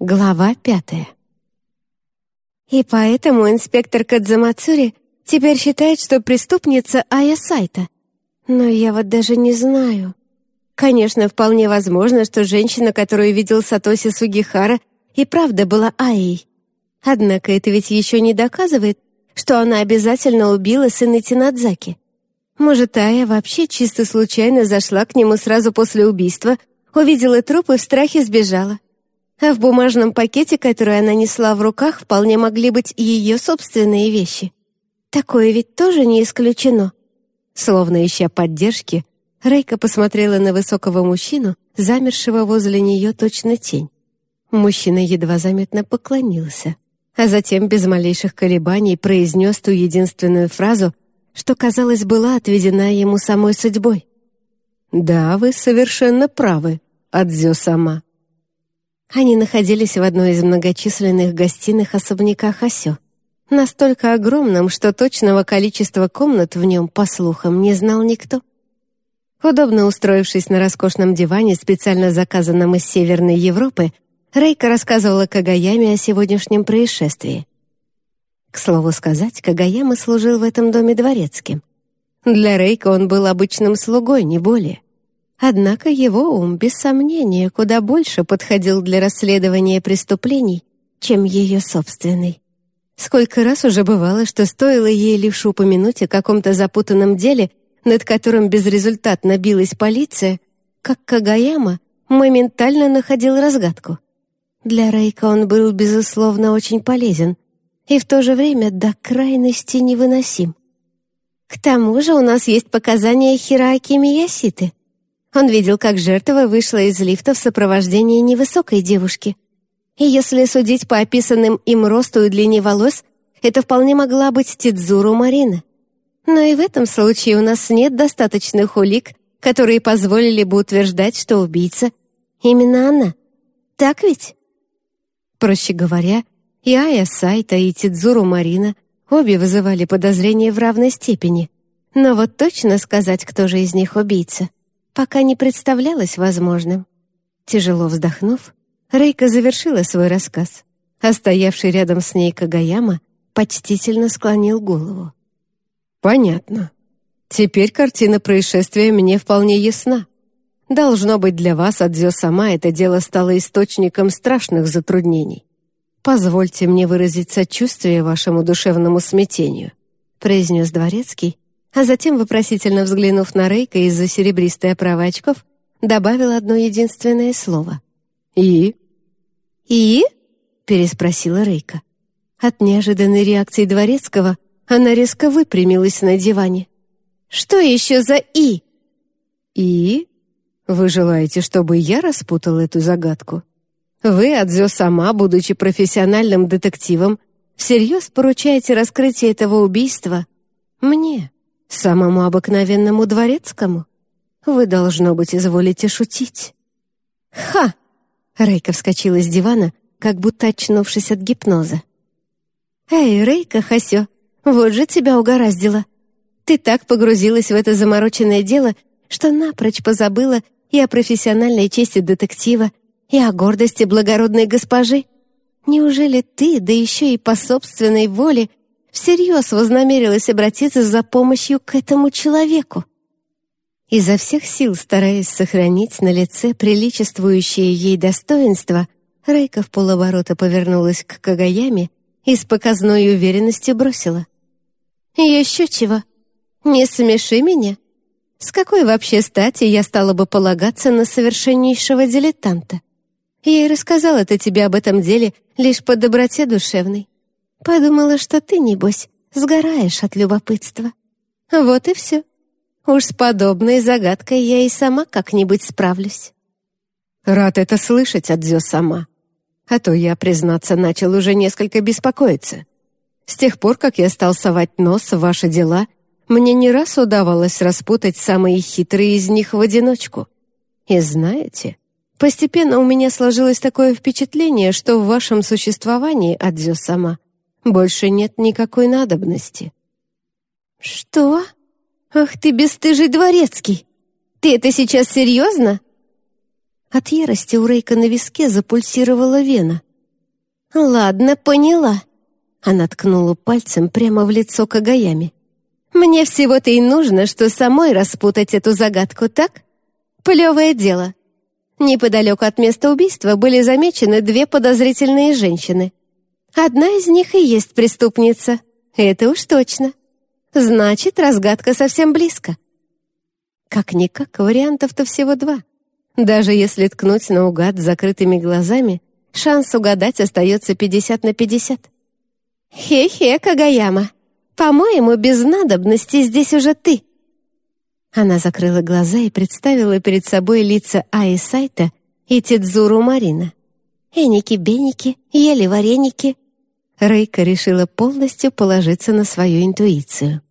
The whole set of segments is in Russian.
Глава пятая. И поэтому инспектор Кадзамацури теперь считает, что преступница Ая Сайта. Но я вот даже не знаю. Конечно, вполне возможно, что женщина, которую видел Сатоси Сугихара, и правда была Аей. Однако это ведь еще не доказывает, что она обязательно убила сына Тинадзаки. Может, Ая вообще чисто случайно зашла к нему сразу после убийства, увидела труп и в страхе сбежала. А в бумажном пакете, который она несла в руках, вполне могли быть ее собственные вещи. Такое ведь тоже не исключено. Словно ища поддержки, Рейка посмотрела на высокого мужчину, замершего возле нее точно тень. Мужчина едва заметно поклонился, а затем без малейших колебаний произнес ту единственную фразу, что, казалось, была отведена ему самой судьбой. «Да, вы совершенно правы, Адзё сама». Они находились в одной из многочисленных гостиных особняка Хасё, настолько огромном, что точного количества комнат в нем, по слухам, не знал никто. Удобно устроившись на роскошном диване, специально заказанном из Северной Европы, Рейка рассказывала Кагаяме о сегодняшнем происшествии. К слову сказать, Кагаяма служил в этом доме дворецким. Для Рейка он был обычным слугой, не более. Однако его ум, без сомнения, куда больше подходил для расследования преступлений, чем ее собственный. Сколько раз уже бывало, что стоило ей лишь упомянуть о каком-то запутанном деле, над которым безрезультатно билась полиция, как Кагаяма моментально находил разгадку. Для Рейка он был, безусловно, очень полезен и в то же время до крайности невыносим. К тому же у нас есть показания Хираки Мияситы, он видел, как жертва вышла из лифта в сопровождении невысокой девушки. И если судить по описанным им росту и длине волос, это вполне могла быть Тидзуру Марина. Но и в этом случае у нас нет достаточных улик, которые позволили бы утверждать, что убийца — именно она. Так ведь? Проще говоря, и Ая Сайта, и Тидзуру Марина обе вызывали подозрения в равной степени. Но вот точно сказать, кто же из них убийца — пока не представлялось возможным. Тяжело вздохнув, Рейка завершила свой рассказ, а стоявший рядом с ней Кагаяма почтительно склонил голову. «Понятно. Теперь картина происшествия мне вполне ясна. Должно быть, для вас, Адзё сама, это дело стало источником страшных затруднений. Позвольте мне выразить сочувствие вашему душевному смятению», произнес Дворецкий, а затем, вопросительно взглянув на Рейка из-за серебристой оправы очков, добавил одно единственное слово. «И?» «И?» — переспросила Рейка. От неожиданной реакции Дворецкого она резко выпрямилась на диване. «Что еще за «и»?» «И?» Вы желаете, чтобы я распутал эту загадку? Вы, Адзё сама, будучи профессиональным детективом, всерьез поручаете раскрытие этого убийства мне?» Самому обыкновенному дворецкому? Вы, должно быть, изволите шутить. Ха! Рейка вскочила с дивана, как будто очнувшись от гипноза. «Эй, Рейка Хасё, вот же тебя угораздило. Ты так погрузилась в это замороченное дело, что напрочь позабыла и о профессиональной чести детектива, и о гордости благородной госпожи. Неужели ты, да еще и по собственной воле, всерьез вознамерилась обратиться за помощью к этому человеку. Изо всех сил, стараясь сохранить на лице приличествующее ей достоинство, Рейка в полоборота повернулась к Кагаяме и с показной уверенностью бросила. «Еще чего? Не смеши меня. С какой вообще стати я стала бы полагаться на совершеннейшего дилетанта? Я и рассказала это тебе об этом деле лишь по доброте душевной. Подумала, что ты, небось, сгораешь от любопытства. Вот и все. Уж с подобной загадкой я и сама как-нибудь справлюсь. Рад это слышать, Адзё сама. А то я, признаться, начал уже несколько беспокоиться. С тех пор, как я стал совать нос в ваши дела, мне не раз удавалось распутать самые хитрые из них в одиночку. И знаете, постепенно у меня сложилось такое впечатление, что в вашем существовании, Адзё сама, больше нет никакой надобности». «Что? Ах ты бесстыжий дворецкий! Ты это сейчас серьезно?» От ярости у Рейка на виске запульсировала вена, «Ладно, поняла». Она ткнула пальцем прямо в лицо Кагаями. «Мне всего-то и нужно, что самой распутать эту загадку, так? Плевое дело. Неподалеку от места убийства были замечены две подозрительные женщины. Одна из них и есть преступница. Это уж точно. Значит, разгадка совсем близко. Как-никак, вариантов-то всего два. Даже если ткнуть наугад с закрытыми глазами, шанс угадать остается 50 на 50. «Хе-хе, Кагаяма, по-моему, без надобности здесь уже ты». Она закрыла глаза и представила перед собой лица Аи Сайта и Тидзуру Марина. Эники-беники, ели вареники. Рейка решила полностью положиться на свою интуицию.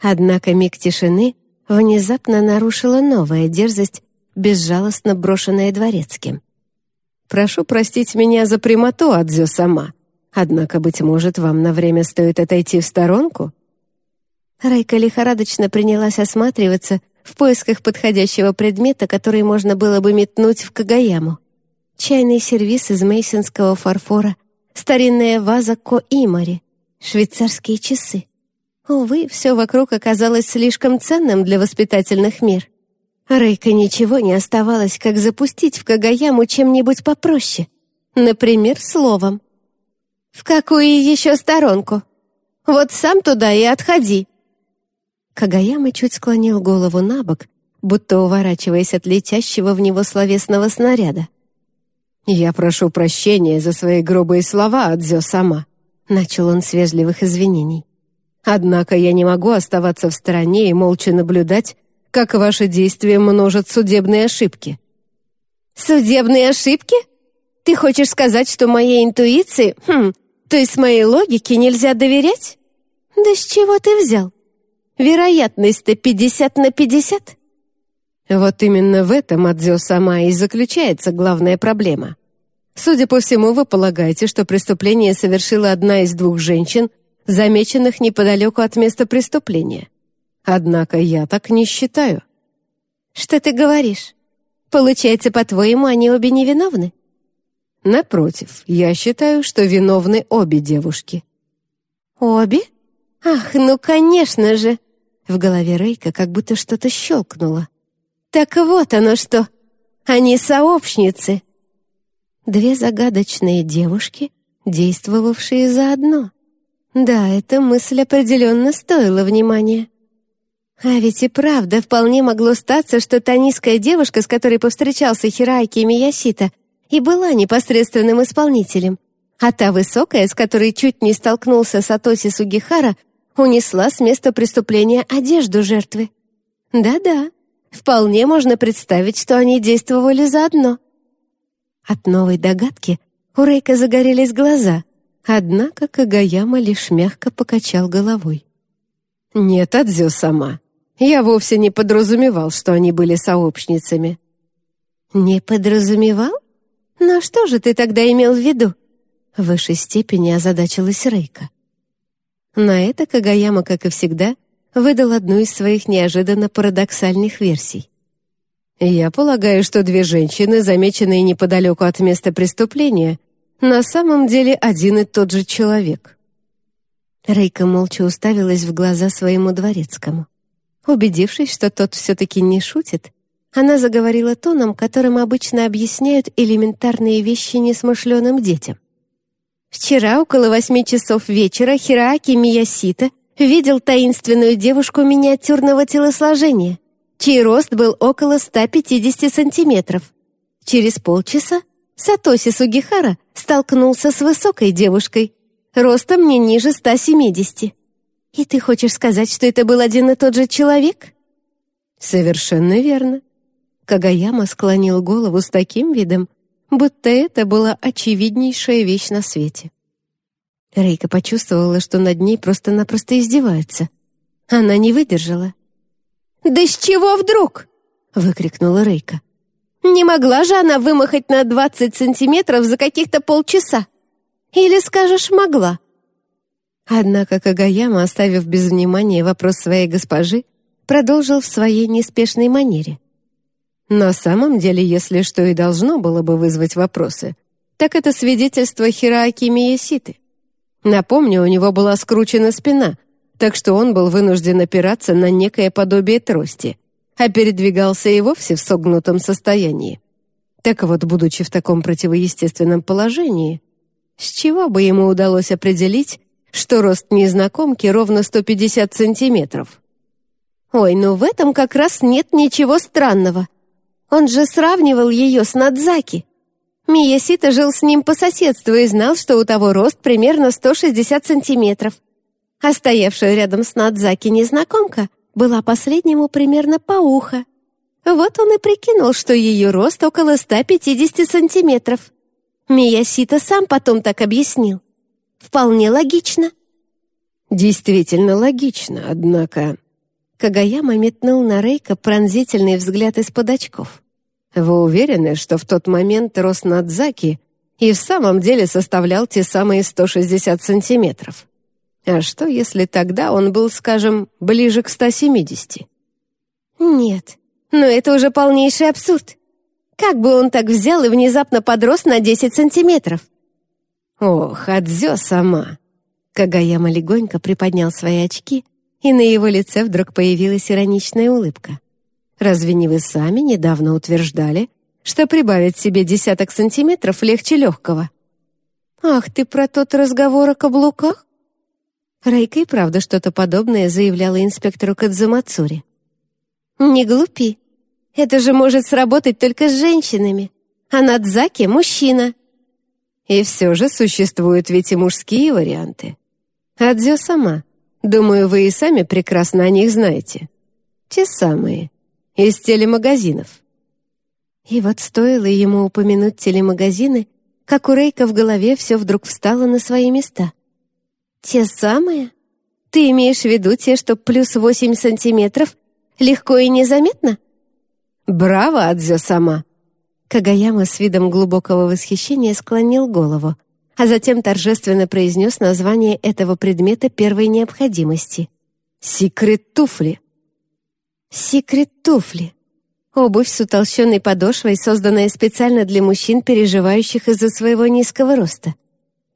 Однако миг тишины внезапно нарушила новая дерзость, безжалостно брошенная дворецким. «Прошу простить меня за прямоту, Адзё сама. Однако, быть может, вам на время стоит отойти в сторонку?» Райка лихорадочно принялась осматриваться в поисках подходящего предмета, который можно было бы метнуть в Кагаяму. Чайный сервиз из мейсонского фарфора, старинная ваза Ко-Имари, швейцарские часы. Увы, все вокруг оказалось слишком ценным для воспитательных мер. Рейка ничего не оставалось, как запустить в Кагаяму чем-нибудь попроще. Например, словом. «В какую еще сторонку? Вот сам туда и отходи!» Кагаяма чуть склонил голову на бок, будто уворачиваясь от летящего в него словесного снаряда. «Я прошу прощения за свои грубые слова, Адзё сама», — начал он с вежливых извинений. «Однако я не могу оставаться в стороне и молча наблюдать, как ваши действия множат судебные ошибки». «Судебные ошибки? Ты хочешь сказать, что моей интуиции, хм, то есть моей логике нельзя доверять? Да с чего ты взял?» Вероятность-то 50 на 50. Вот именно в этом, Адзё сама, и заключается главная проблема. Судя по всему, вы полагаете, что преступление совершила одна из двух женщин, замеченных неподалеку от места преступления. Однако я так не считаю. Что ты говоришь? Получается, по-твоему, они обе невиновны? Напротив, я считаю, что виновны обе девушки. Обе? Ах, ну, конечно же! В голове Рейка как будто что-то щелкнуло. «Так вот оно что! Они сообщницы!» Две загадочные девушки, действовавшие заодно. Да, эта мысль определенно стоила внимания. А ведь и правда вполне могло статься, что та низкая девушка, с которой повстречался Хирайки Миясита, и была непосредственным исполнителем, а та высокая, с которой чуть не столкнулся Сатоси Сугихара, унесла с места преступления одежду жертвы. Да-да, вполне можно представить, что они действовали заодно. От новой догадки у Рейка загорелись глаза, однако Кагаяма лишь мягко покачал головой. «Нет, Адзю сама. Я вовсе не подразумевал, что они были сообщницами». «Не подразумевал? Но что же ты тогда имел в виду?» В высшей степени озадачилась Рейка. На это Кагаяма, как и всегда, выдал одну из своих неожиданно парадоксальных версий. «Я полагаю, что две женщины, замеченные неподалеку от места преступления, на самом деле один и тот же человек». Рейка молча уставилась в глаза своему дворецкому. Убедившись, что тот все-таки не шутит, она заговорила тоном, которым обычно объясняют элементарные вещи несмышленым детям. Вчера около восьми часов вечера Хирааки Миясита видел таинственную девушку миниатюрного телосложения, чей рост был около 150 сантиметров. Через полчаса Сатоси Сугихара столкнулся с высокой девушкой, ростом не ниже 170. И ты хочешь сказать, что это был один и тот же человек? Совершенно верно. Кагаяма склонил голову с таким видом, будто это была очевиднейшая вещь на свете. Рейка почувствовала, что над ней просто-напросто издеваются. Она не выдержала. «Да с чего вдруг?» — выкрикнула Рейка. «Не могла же она вымахать на двадцать сантиметров за каких-то полчаса? Или, скажешь, могла?» Однако Кагаяма, оставив без внимания вопрос своей госпожи, продолжил в своей неспешной манере. На самом деле, если что и должно было бы вызвать вопросы, так это свидетельство Хираки Мияситы. Напомню, у него была скручена спина, так что он был вынужден опираться на некое подобие трости, а передвигался и вовсе в согнутом состоянии. Так вот, будучи в таком противоестественном положении, с чего бы ему удалось определить, что рост незнакомки ровно 150 сантиметров? Ой, ну в этом как раз нет ничего странного. Он же сравнивал ее с Надзаки. Миясита жил с ним по соседству и знал, что у того рост примерно 160 сантиметров. А стоявшая рядом с Надзаки незнакомка была последнему примерно по ухо. Вот он и прикинул, что ее рост около 150 сантиметров. Миясита сам потом так объяснил. Вполне логично. Действительно логично, однако... Кагаяма метнул на Рейка пронзительный взгляд из-под очков. Вы уверены, что в тот момент рост Надзаки и в самом деле составлял те самые 160 сантиметров? А что, если тогда он был, скажем, ближе к 170? Нет, но это уже полнейший абсурд. Как бы он так взял и внезапно подрос на 10 сантиметров? Ох, Адзё сама. Кагаяма легонько приподнял свои очки, и на его лице вдруг появилась ироничная улыбка. Разве не вы сами недавно утверждали, что прибавить себе десяток сантиметров легче легкого? Ах, ты про тот разговор о каблуках? Райка и правда что-то подобное заявляла инспектору Кадзумацури. «Не глупи. Это же может сработать только с женщинами. А Надзаки — мужчина». И все же существуют ведь и мужские варианты. Адзё сама. Думаю, вы и сами прекрасно о них знаете. Те самые. Из телемагазинов. И вот стоило ему упомянуть телемагазины, как у Рейка в голове все вдруг встало на свои места. «Те самые? Ты имеешь в виду те, что плюс восемь сантиметров Легко и незаметно?» «Браво, Адзё сама!» Кагаяма с видом глубокого восхищения склонил голову, а затем торжественно произнес название этого предмета первой необходимости. «Секрет туфли». «Секрет туфли». Обувь с утолщенной подошвой, созданная специально для мужчин, переживающих из-за своего низкого роста.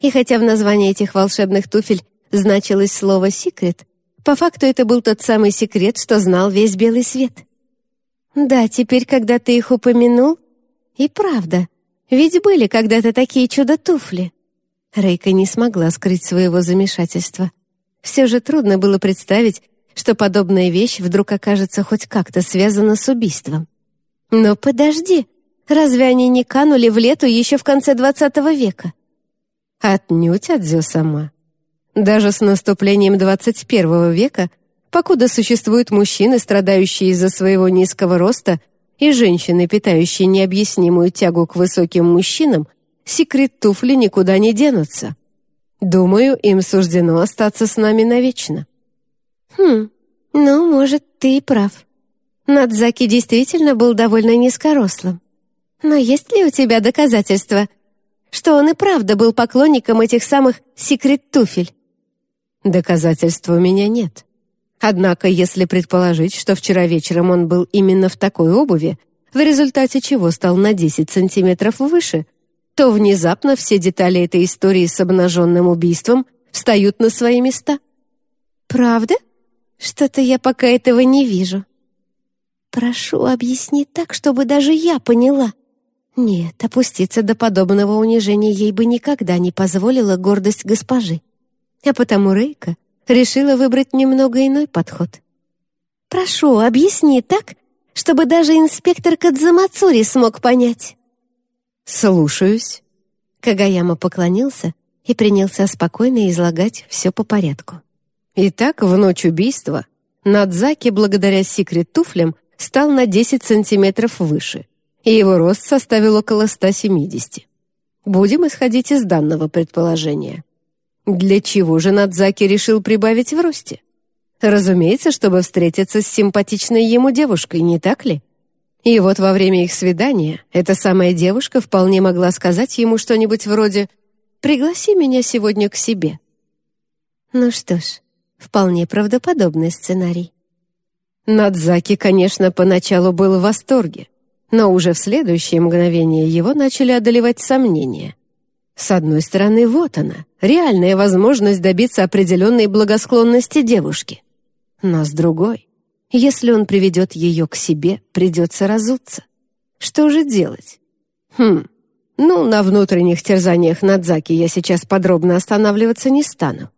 И хотя в названии этих волшебных туфель значилось слово «секрет», по факту это был тот самый секрет, что знал весь белый свет. Да, теперь, когда ты их упомянул, и правда, ведь были когда-то такие чудо-туфли. Рейка не смогла скрыть своего замешательства. Все же трудно было представить, что подобная вещь вдруг окажется хоть как-то связана с убийством. Но подожди, разве они не канули в лету еще в конце двадцатого века? Отнюдь, Адзё сама. Даже с наступлением 21 века, покуда существуют мужчины, страдающие из-за своего низкого роста, и женщины, питающие необъяснимую тягу к высоким мужчинам, секрет туфли никуда не денутся. Думаю, им суждено остаться с нами навечно. Хм, ну, может, ты и прав. Надзаки действительно был довольно низкорослым. Но есть ли у тебя доказательства, что он и правда был поклонником этих самых секрет-туфель? Доказательств у меня нет. Однако, если предположить, что вчера вечером он был именно в такой обуви, в результате чего стал на 10 сантиметров выше, то внезапно все детали этой истории с обнаженным убийством встают на свои места. «Правда? Что-то я пока этого не вижу». «Прошу, объясни так, чтобы даже я поняла». Нет, опуститься до подобного унижения ей бы никогда не позволила гордость госпожи а потому Рейка решила выбрать немного иной подход. «Прошу, объясни так, чтобы даже инспектор Кадзамацури смог понять». «Слушаюсь». Кагаяма поклонился и принялся спокойно излагать все по порядку. Итак, в ночь убийства Надзаки, благодаря секрет-туфлям, стал на 10 сантиметров выше, и его рост составил около 170. Будем исходить из данного предположения. Для чего же Надзаки решил прибавить в росте? Разумеется, чтобы встретиться с симпатичной ему девушкой, не так ли? И вот во время их свидания эта самая девушка вполне могла сказать ему что-нибудь вроде «Пригласи меня сегодня к себе». Ну что ж, вполне правдоподобный сценарий. Надзаки, конечно, поначалу был в восторге, но уже в следующее мгновение его начали одолевать сомнения. С одной стороны, вот она, реальная возможность добиться определенной благосклонности девушки. Но с другой, если он приведет ее к себе, придется разуться. Что же делать? Хм, ну, на внутренних терзаниях Надзаки я сейчас подробно останавливаться не стану.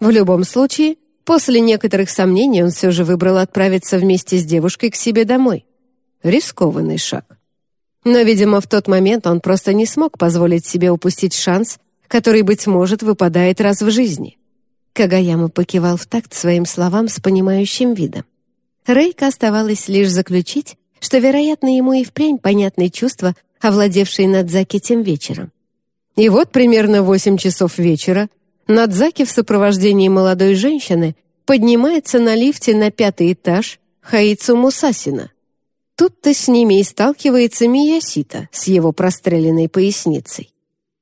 В любом случае, после некоторых сомнений он все же выбрал отправиться вместе с девушкой к себе домой. Рискованный шаг. Но, видимо, в тот момент он просто не смог позволить себе упустить шанс, который, быть может, выпадает раз в жизни. Кагаяма покивал в такт своим словам с понимающим видом. Рейка оставалось лишь заключить, что, вероятно, ему и впрямь понятны чувства, овладевшие Надзаки тем вечером. И вот примерно восемь часов вечера Надзаки в сопровождении молодой женщины поднимается на лифте на пятый этаж Хаицу Мусасина. Тут-то с ними и сталкивается Миясита с его простреленной поясницей.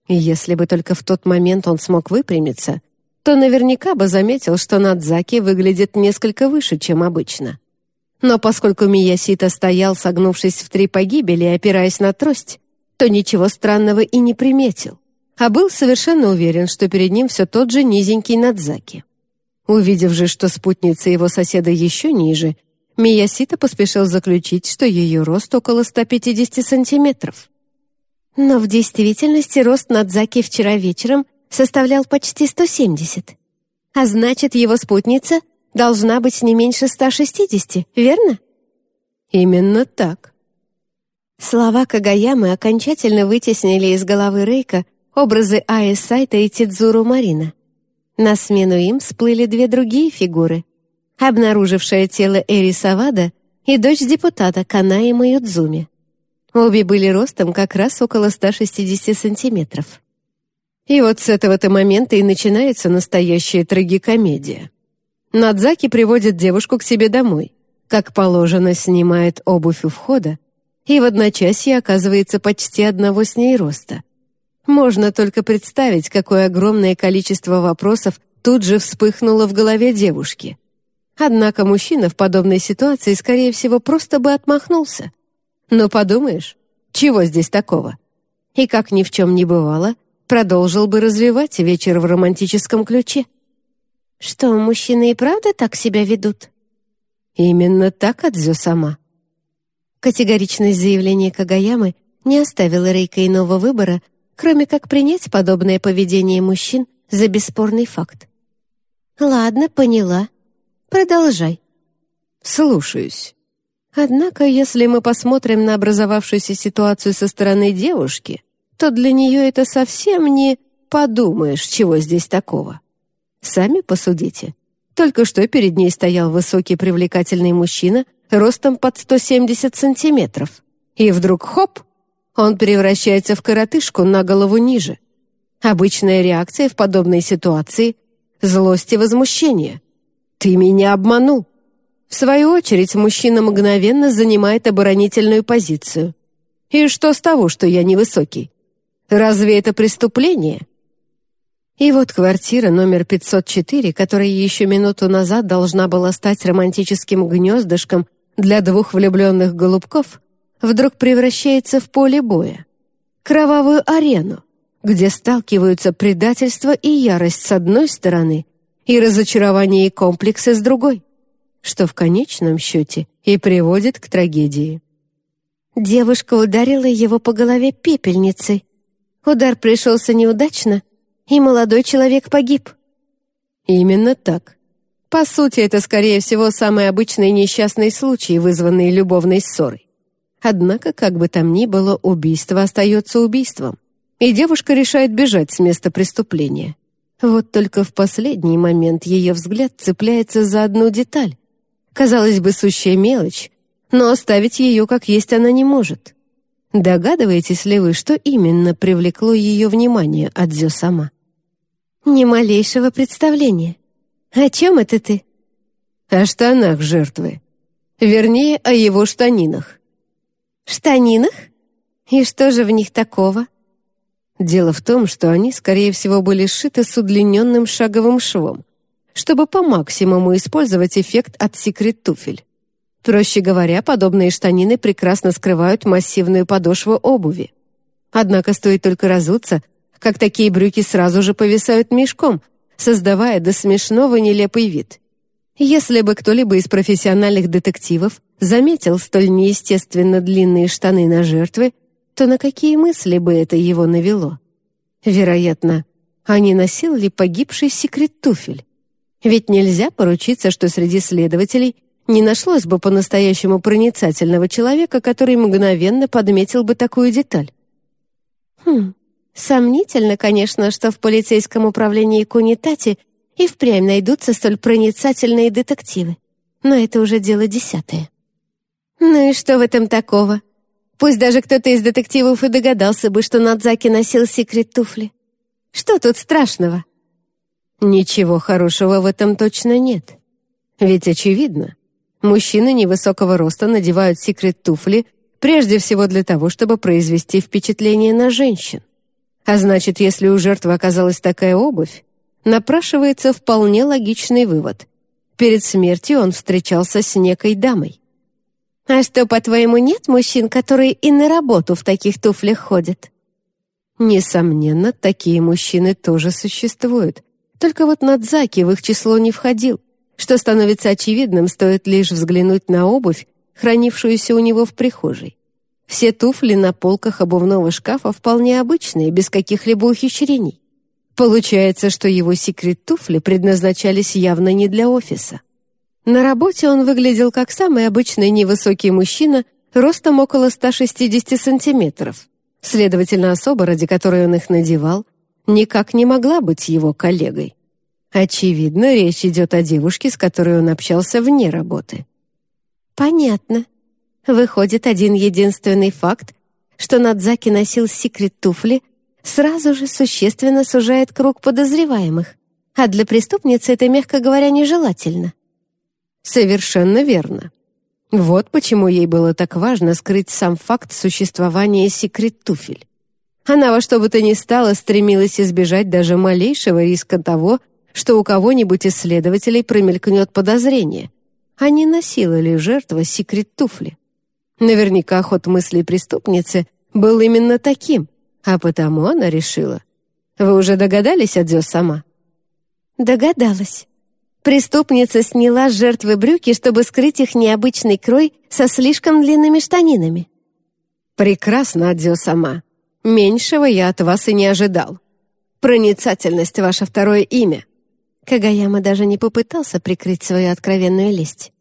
И если бы только в тот момент он смог выпрямиться, то наверняка бы заметил, что Надзаки выглядит несколько выше, чем обычно. Но поскольку Миясита стоял, согнувшись в три погибели опираясь на трость, то ничего странного и не приметил, а был совершенно уверен, что перед ним все тот же низенький Надзаки. Увидев же, что спутница его соседа еще ниже, Миясита поспешил заключить, что ее рост около 150 сантиметров. Но в действительности рост Надзаки вчера вечером составлял почти 170. А значит, его спутница должна быть не меньше 160, верно? Именно так. Слова Кагаямы окончательно вытеснили из головы Рейка образы Аи Сайта и Тидзуру Марина. На смену им всплыли две другие фигуры — обнаружившая тело Эри Савада и дочь депутата Канаи Маюдзуми. Обе были ростом как раз около 160 сантиметров. И вот с этого-то момента и начинается настоящая трагикомедия. Надзаки приводит девушку к себе домой, как положено, снимает обувь у входа, и в одночасье оказывается почти одного с ней роста. Можно только представить, какое огромное количество вопросов тут же вспыхнуло в голове девушки. Однако мужчина в подобной ситуации, скорее всего, просто бы отмахнулся. Но подумаешь, чего здесь такого? И как ни в чем не бывало, продолжил бы развивать вечер в романтическом ключе. Что, мужчины и правда так себя ведут? Именно так Адзю сама. Категоричность заявления Кагаямы не оставила Рейка иного выбора, кроме как принять подобное поведение мужчин за бесспорный факт. «Ладно, поняла. Продолжай». «Слушаюсь. Однако, если мы посмотрим на образовавшуюся ситуацию со стороны девушки, то для нее это совсем не «подумаешь, чего здесь такого». Сами посудите. Только что перед ней стоял высокий привлекательный мужчина ростом под 170 сантиметров. И вдруг хоп, он превращается в коротышку на голову ниже. Обычная реакция в подобной ситуации — злость и возмущение. «Ты меня обманул!» В свою очередь, мужчина мгновенно занимает оборонительную позицию. «И что с того, что я невысокий? Разве это преступление?» И вот квартира номер 504, которая еще минуту назад должна была стать романтическим гнездышком для двух влюбленных голубков, вдруг превращается в поле боя. Кровавую арену, где сталкиваются предательство и ярость с одной стороны и разочарование и комплексы с другой, что в конечном счете и приводит к трагедии. Девушка ударила его по голове пепельницей. Удар пришелся неудачно, и молодой человек погиб. Именно так. По сути, это, скорее всего, самый обычный несчастный случай, вызванный любовной ссорой. Однако, как бы там ни было, убийство остается убийством, и девушка решает бежать с места преступления. Вот только в последний момент ее взгляд цепляется за одну деталь. Казалось бы, сущая мелочь, но оставить ее как есть она не может. Догадываетесь ли вы, что именно привлекло ее внимание Адзё сама? Ни малейшего представления. О чем это ты? О штанах жертвы. Вернее, о его штанинах. Штанинах? И что же в них такого? Дело в том, что они, скорее всего, были сшиты с удлиненным шаговым швом, чтобы по максимуму использовать эффект от секрет-туфель. Проще говоря, подобные штанины прекрасно скрывают массивную подошву обуви. Однако стоит только разуться, как такие брюки сразу же повисают мешком, создавая до смешного нелепый вид. Если бы кто-либо из профессиональных детективов заметил столь неестественно длинные штаны на жертве, то на какие мысли бы это его навело? Вероятно, а не носил ли погибший секрет туфель? Ведь нельзя поручиться, что среди следователей не нашлось бы по-настоящему проницательного человека, который мгновенно подметил бы такую деталь. Хм, сомнительно, конечно, что в полицейском управлении Кунитати и впрямь найдутся столь проницательные детективы. Но это уже дело десятое. Ну и что в этом такого? Пусть даже кто-то из детективов и догадался бы, что Надзаки носил секрет туфли. Что тут страшного? Ничего хорошего в этом точно нет. Ведь очевидно, мужчины невысокого роста надевают секрет туфли прежде всего для того, чтобы произвести впечатление на женщин. А значит, если у жертвы оказалась такая обувь, напрашивается вполне логичный вывод. Перед смертью он встречался с некой дамой. «А что, по-твоему, нет мужчин, которые и на работу в таких туфлях ходят?» Несомненно, такие мужчины тоже существуют. Только вот Надзаки в их число не входил, что становится очевидным, стоит лишь взглянуть на обувь, хранившуюся у него в прихожей. Все туфли на полках обувного шкафа вполне обычные, без каких-либо ухищрений. Получается, что его секрет-туфли предназначались явно не для офиса. На работе он выглядел как самый обычный невысокий мужчина, ростом около 160 сантиметров. Следовательно, особа, ради которой он их надевал, никак не могла быть его коллегой. Очевидно, речь идет о девушке, с которой он общался вне работы. «Понятно. Выходит, один единственный факт, что Надзаки носил секрет-туфли — сразу же существенно сужает круг подозреваемых, а для преступницы это, мягко говоря, нежелательно. Совершенно верно. Вот почему ей было так важно скрыть сам факт существования секрет-туфель. Она во что бы то ни стало стремилась избежать даже малейшего риска того, что у кого-нибудь из следователей промелькнет подозрение, а не носила ли жертва секрет-туфли. Наверняка ход мыслей преступницы был именно таким, а потому она решила. Вы уже догадались, Адзё сама? Догадалась. Преступница сняла с жертвы брюки, чтобы скрыть их необычный крой со слишком длинными штанинами. Прекрасно, Адзё сама. Меньшего я от вас и не ожидал. Проницательность — ваше второе имя. Кагаяма даже не попытался прикрыть свою откровенную лесть.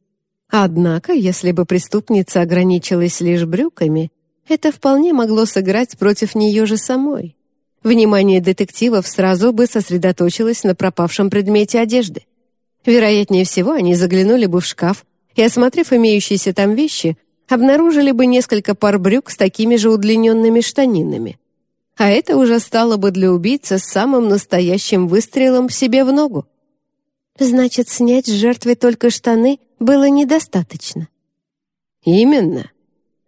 Однако, если бы преступница ограничилась лишь брюками, это вполне могло сыграть против нее же самой. Внимание детективов сразу бы сосредоточилось на пропавшем предмете одежды. Вероятнее всего, они заглянули бы в шкаф и, осмотрев имеющиеся там вещи, обнаружили бы несколько пар брюк с такими же удлиненными штанинами. А это уже стало бы для убийцы самым настоящим выстрелом себе в ногу. Значит, снять с жертвы только штаны было недостаточно. Именно.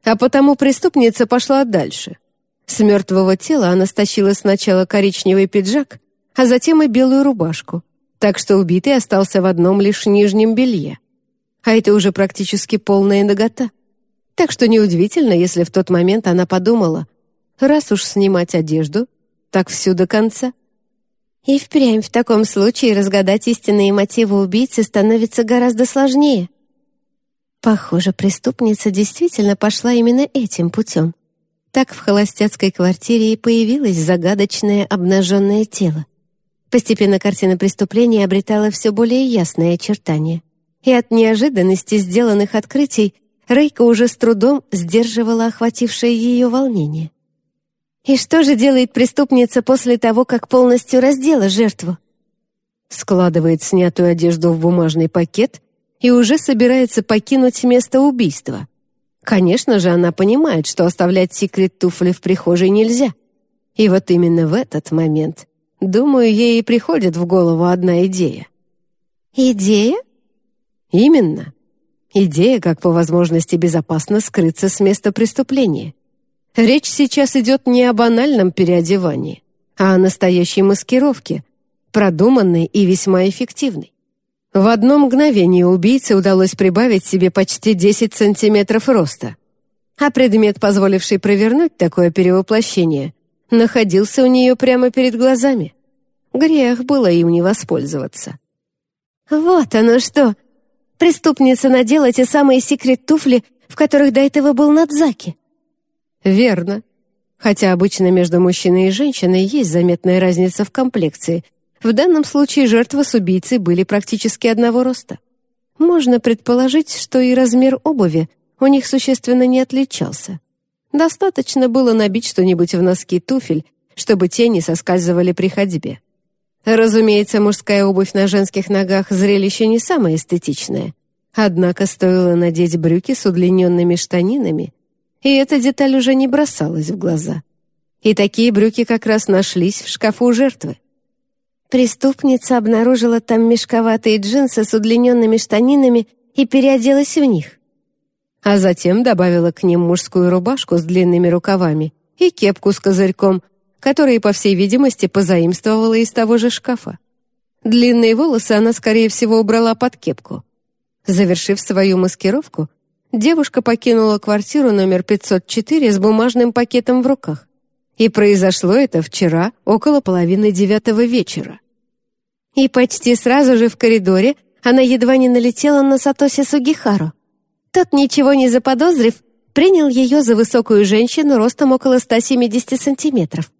А потому преступница пошла дальше. С мертвого тела она стащила сначала коричневый пиджак, а затем и белую рубашку, так что убитый остался в одном лишь нижнем белье. А это уже практически полная нагота. Так что неудивительно, если в тот момент она подумала, раз уж снимать одежду, так всю до конца. И впрямь в таком случае разгадать истинные мотивы убийцы становится гораздо сложнее. Похоже, преступница действительно пошла именно этим путем. Так в холостяцкой квартире и появилось загадочное обнаженное тело. Постепенно картина преступления обретала все более ясные очертания. И от неожиданности сделанных открытий Рейка уже с трудом сдерживала охватившее ее волнение. И что же делает преступница после того, как полностью раздела жертву? Складывает снятую одежду в бумажный пакет и уже собирается покинуть место убийства. Конечно же, она понимает, что оставлять секрет туфли в прихожей нельзя. И вот именно в этот момент, думаю, ей и приходит в голову одна идея. «Идея?» «Именно. Идея, как по возможности безопасно скрыться с места преступления. Речь сейчас идет не о банальном переодевании, а о настоящей маскировке, продуманной и весьма эффективной. В одно мгновение убийце удалось прибавить себе почти 10 сантиметров роста. А предмет, позволивший провернуть такое перевоплощение, находился у нее прямо перед глазами. Грех было им не воспользоваться. «Вот оно что! Преступница надела те самые секрет-туфли, в которых до этого был Надзаки». «Верно. Хотя обычно между мужчиной и женщиной есть заметная разница в комплекции. В данном случае жертвы с убийцей были практически одного роста. Можно предположить, что и размер обуви у них существенно не отличался. Достаточно было набить что-нибудь в носки туфель, чтобы те не соскальзывали при ходьбе. Разумеется, мужская обувь на женских ногах — зрелище не самое эстетичное. Однако стоило надеть брюки с удлиненными штанинами, и эта деталь уже не бросалась в глаза. И такие брюки как раз нашлись в шкафу жертвы. Преступница обнаружила там мешковатые джинсы с удлиненными штанинами и переоделась в них. А затем добавила к ним мужскую рубашку с длинными рукавами и кепку с козырьком, которые, по всей видимости, позаимствовала из того же шкафа. Длинные волосы она, скорее всего, убрала под кепку. Завершив свою маскировку, девушка покинула квартиру номер 504 с бумажным пакетом в руках. И произошло это вчера, около половины девятого вечера. И почти сразу же в коридоре она едва не налетела на Сатоси Сугихару. Тот, ничего не заподозрив, принял ее за высокую женщину ростом около 170 сантиметров.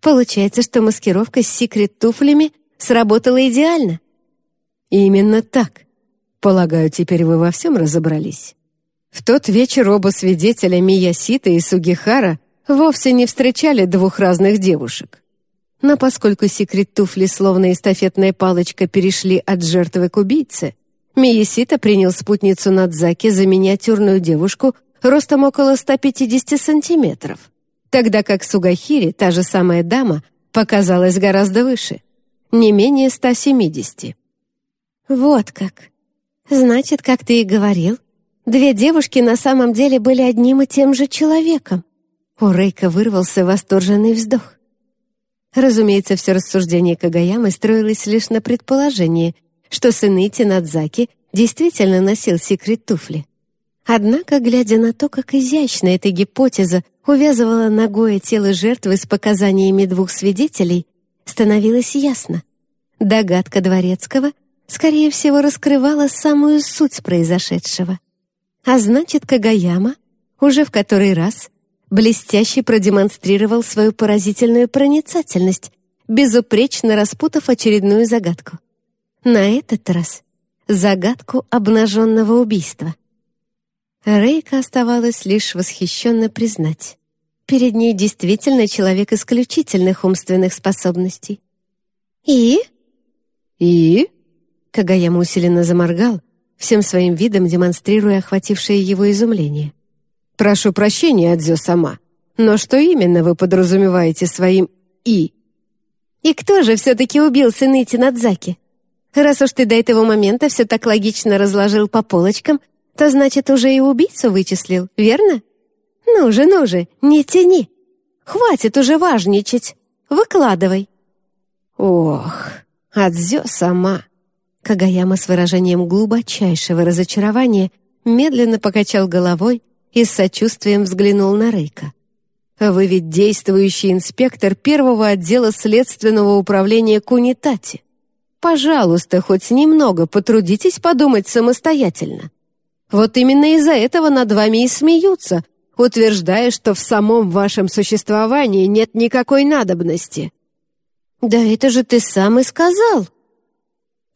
Получается, что маскировка с секрет-туфлями сработала идеально. Именно так. Полагаю, теперь вы во всем разобрались. В тот вечер оба свидетеля Миясита и Сугихара вовсе не встречали двух разных девушек. Но поскольку секрет-туфли, словно эстафетная палочка, перешли от жертвы к убийце, Миясита принял спутницу Надзаки за миниатюрную девушку ростом около 150 сантиметров, тогда как Сугахири, та же самая дама, показалась гораздо выше, не менее 170. «Вот как. Значит, как ты и говорил, две девушки на самом деле были одним и тем же человеком». У Рейка вырвался восторженный вздох. Разумеется, все рассуждение Кагаямы строилось лишь на предположении, что сын Ити Надзаки действительно носил секрет-туфли. Однако, глядя на то, как изящно эта гипотеза увязывала ногое тело жертвы с показаниями двух свидетелей, становилось ясно. Догадка Дворецкого, скорее всего, раскрывала самую суть произошедшего. А значит, Кагаяма уже в который раз блестяще продемонстрировал свою поразительную проницательность, безупречно распутав очередную загадку. На этот раз загадку обнаженного убийства. Рейка оставалось лишь восхищенно признать. Перед ней действительно человек исключительных умственных способностей. «И?» «И?» Кагаяма усиленно заморгал, всем своим видом демонстрируя охватившее его изумление. «Прошу прощения, Адзё сама, но что именно вы подразумеваете своим «и»?» «И кто же все-таки убил Сыныти Надзаки? Раз уж ты до этого момента все так логично разложил по полочкам, то значит, уже и убийцу вычислил, верно? Ну же, ну же, не тяни. Хватит уже важничать. Выкладывай». «Ох, Адзё сама!» Кагаяма с выражением глубочайшего разочарования медленно покачал головой и с сочувствием взглянул на Рейка. «Вы ведь действующий инспектор первого отдела следственного управления Кунитати. Пожалуйста, хоть немного потрудитесь подумать самостоятельно. Вот именно из-за этого над вами и смеются, утверждая, что в самом вашем существовании нет никакой надобности». «Да это же ты сам и сказал!»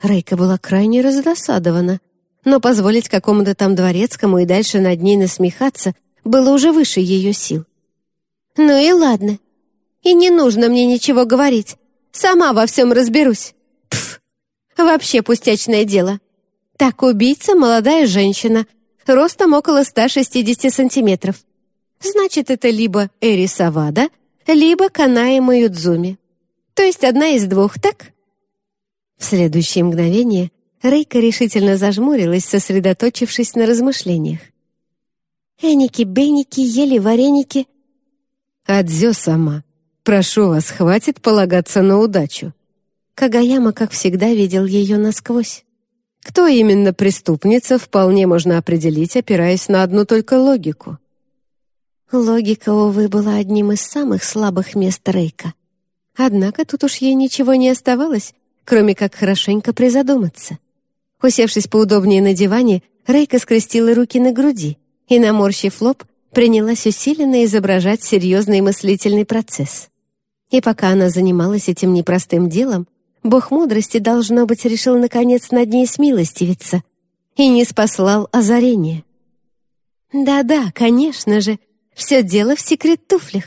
Рейка была крайне раздосадована но позволить какому-то там дворецкому и дальше над ней насмехаться было уже выше ее сил. «Ну и ладно. И не нужно мне ничего говорить. Сама во всем разберусь. Пф, вообще пустячное дело. Так, убийца — молодая женщина, ростом около 160 сантиметров. Значит, это либо Эри Савада, либо Канаи Маюдзуми. То есть одна из двух, так?» В следующее мгновение Рейка решительно зажмурилась, сосредоточившись на размышлениях. «Эники-беники ели вареники». «Адзё сама. Прошу вас, хватит полагаться на удачу». Кагаяма, как всегда, видел ее насквозь. Кто именно преступница, вполне можно определить, опираясь на одну только логику. Логика, увы, была одним из самых слабых мест Рейка. Однако тут уж ей ничего не оставалось, кроме как хорошенько призадуматься. Усевшись поудобнее на диване, Рейка скрестила руки на груди и, наморщив лоб, принялась усиленно изображать серьезный мыслительный процесс. И пока она занималась этим непростым делом, бог мудрости, должно быть, решил наконец над ней смилостивиться и не спаслал озарение. Да-да, конечно же, все дело в секрет-туфлях.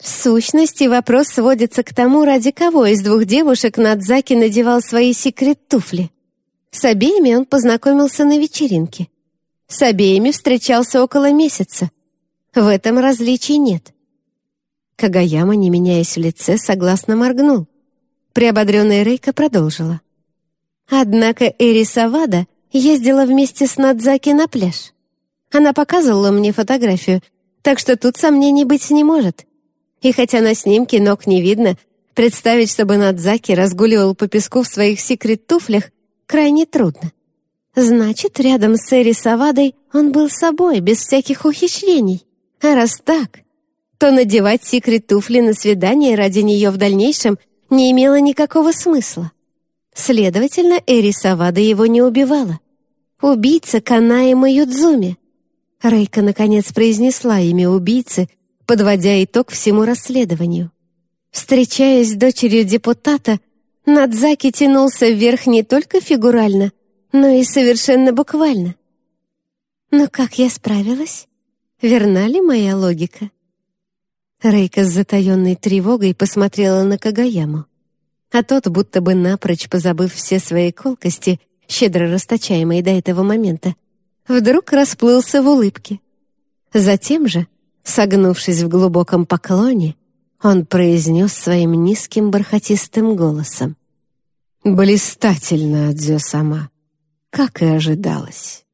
В сущности, вопрос сводится к тому, ради кого из двух девушек Надзаки надевал свои секрет-туфли. С обеими он познакомился на вечеринке. С обеими встречался около месяца. В этом различий нет. Кагаяма, не меняясь в лице, согласно моргнул. Приободренная Рейка продолжила. Однако Эри Савада ездила вместе с Надзаки на пляж. Она показывала мне фотографию, так что тут сомнений быть не может. И хотя на снимке ног не видно, представить, чтобы Надзаки разгуливал по песку в своих секрет-туфлях, крайне трудно. Значит, рядом с Эри Савадой он был собой, без всяких ухищрений. А раз так, то надевать секрет-туфли на свидание ради нее в дальнейшем не имело никакого смысла. Следовательно, Эри Савада его не убивала. Убийца Канаи Маюдзуми. Рейка, наконец, произнесла имя убийцы, подводя итог всему расследованию. Встречаясь с дочерью депутата, Надзаки тянулся вверх не только фигурально, но и совершенно буквально. Но как я справилась? Верна ли моя логика? Рейка с затаенной тревогой посмотрела на Кагаяму. А тот, будто бы напрочь позабыв все свои колкости, щедро расточаемые до этого момента, вдруг расплылся в улыбке. Затем же, согнувшись в глубоком поклоне, он произнес своим низким бархатистым голосом. «Блистательно, Адзё сама, как и ожидалось».